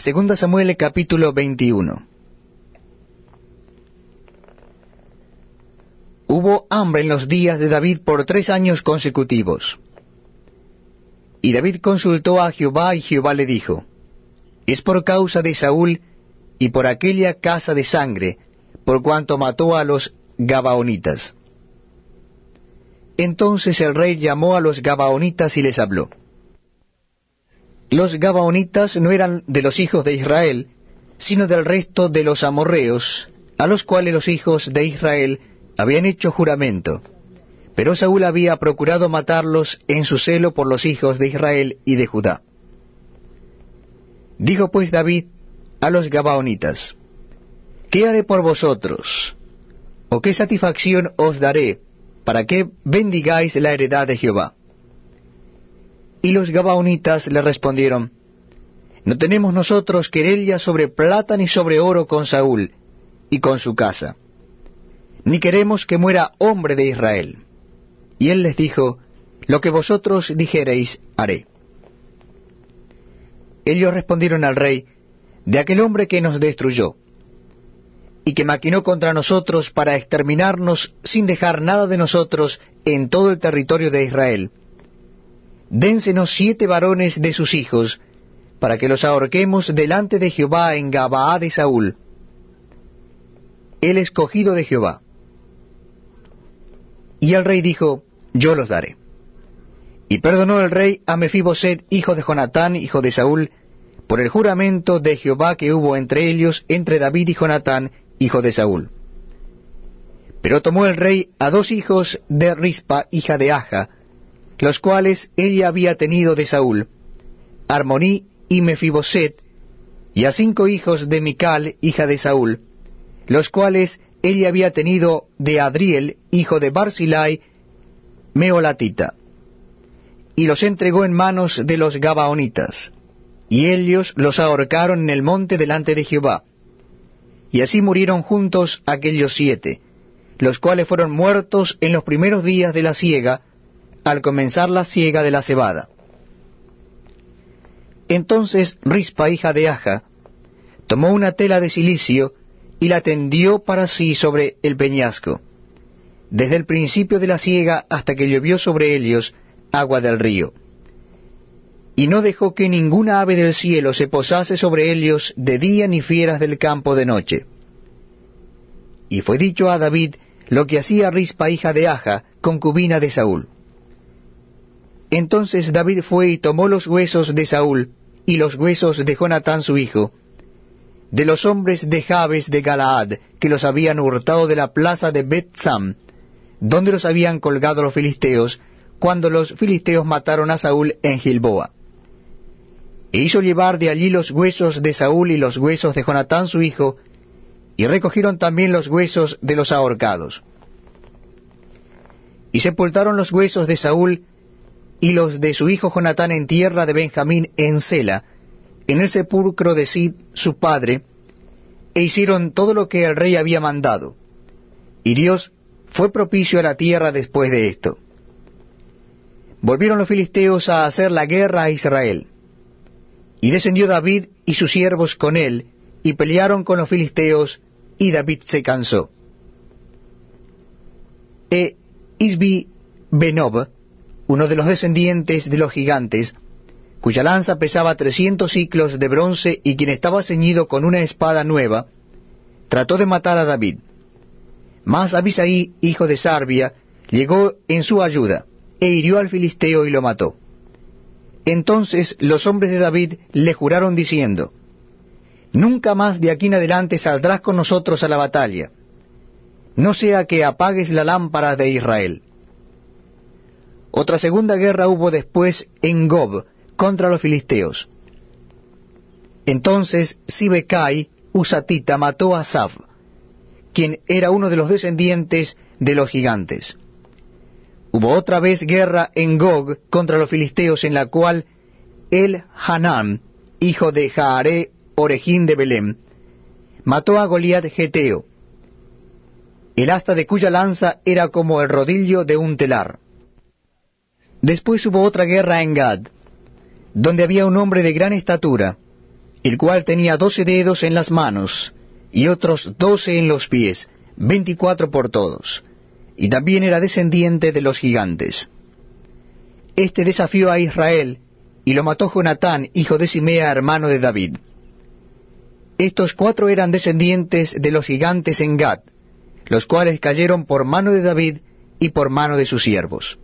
Segunda Samuel capítulo 21 Hubo hambre en los días de David por tres años consecutivos. Y David consultó a Jehová y Jehová le dijo, Es por causa de Saúl y por aquella casa de sangre, por cuanto mató a los Gabaonitas. Entonces el rey llamó a los Gabaonitas y les habló. Los Gabaonitas no eran de los hijos de Israel, sino del resto de los amorreos, a los cuales los hijos de Israel habían hecho juramento. Pero Saúl había procurado matarlos en su celo por los hijos de Israel y de Judá. Dijo pues David a los Gabaonitas, ¿Qué haré por vosotros? ¿O qué satisfacción os daré para que bendigáis la heredad de Jehová? Y los Gabaonitas le respondieron, No tenemos nosotros querella sobre plata ni sobre oro con Saúl y con su casa, ni queremos que muera hombre de Israel. Y él les dijo, Lo que vosotros dijereis, haré. Ellos respondieron al rey, De aquel hombre que nos destruyó, y que maquinó contra nosotros para exterminarnos sin dejar nada de nosotros en todo el territorio de Israel, dénsenos siete varones de sus hijos, para que los ahorquemos delante de Jehová en Gabaá de Saúl, el escogido de Jehová. Y el rey dijo, Yo los daré. Y perdonó el rey a Mefiboset, hijo de Jonatán, hijo de Saúl, por el juramento de Jehová que hubo entre ellos, entre David y Jonatán, hijo de Saúl. Pero tomó el rey a dos hijos de Rispa, hija de Aja, los cuales ella había tenido de Saúl, Armoní y Mefiboset, y a cinco hijos de Mical, hija de Saúl, los cuales ella había tenido de Adriel, hijo de Barzilai, Meolatita, y los entregó en manos de los Gabaonitas, y ellos los ahorcaron en el monte delante de Jehová. Y así murieron juntos aquellos siete, los cuales fueron muertos en los primeros días de la siega, al comenzar la siega de la cebada. Entonces Rispa, hija de Aja, tomó una tela de silicio y la tendió para sí sobre el peñasco, desde el principio de la siega hasta que llovió sobre ellos agua del río. Y no dejó que ninguna ave del cielo se posase sobre ellos de día ni fieras del campo de noche. Y fue dicho a David lo que hacía Rispa, hija de Aja, concubina de Saúl. Entonces David fue y tomó los huesos de Saúl y los huesos de Jonatán su hijo, de los hombres de Jabes de Galaad, que los habían hurtado de la plaza de Bethsam, donde los habían colgado los filisteos, cuando los filisteos mataron a Saúl en Gilboa. E hizo llevar de allí los huesos de Saúl y los huesos de Jonatán su hijo, y recogieron también los huesos de los ahorcados. Y sepultaron los huesos de Saúl y los de su hijo Jonatán en tierra de Benjamín en Sela, en el sepulcro de Sid su padre, e hicieron todo lo que el rey había mandado. Y Dios fue propicio a la tierra después de esto. Volvieron los filisteos a hacer la guerra a Israel. Y descendió David y sus siervos con él, y pelearon con los filisteos, y David se cansó. E Isbi Benob, uno de los descendientes de los gigantes, cuya lanza pesaba trescientos ciclos de bronce y quien estaba ceñido con una espada nueva, trató de matar a David. Mas Abisaí, hijo de Sarbia, llegó en su ayuda, e hirió al filisteo y lo mató. Entonces los hombres de David le juraron diciendo, Nunca más de aquí en adelante saldrás con nosotros a la batalla, no sea que apagues la lámpara de Israel. Otra segunda guerra hubo después en Gob contra los filisteos. Entonces Sibecai, Usatita, mató a Saf, quien era uno de los descendientes de los gigantes. Hubo otra vez guerra en Gog contra los filisteos, en la cual el Hanán, hijo de Jaare Orejín de Belém, mató a Goliat Geteo, el asta de cuya lanza era como el rodillo de un telar. Después hubo otra guerra en Gad, donde había un hombre de gran estatura, el cual tenía doce dedos en las manos, y otros doce en los pies, veinticuatro por todos, y también era descendiente de los gigantes. Este desafió a Israel, y lo mató Jonatán, hijo de Simea, hermano de David. Estos cuatro eran descendientes de los gigantes en Gad, los cuales cayeron por mano de David y por mano de sus siervos.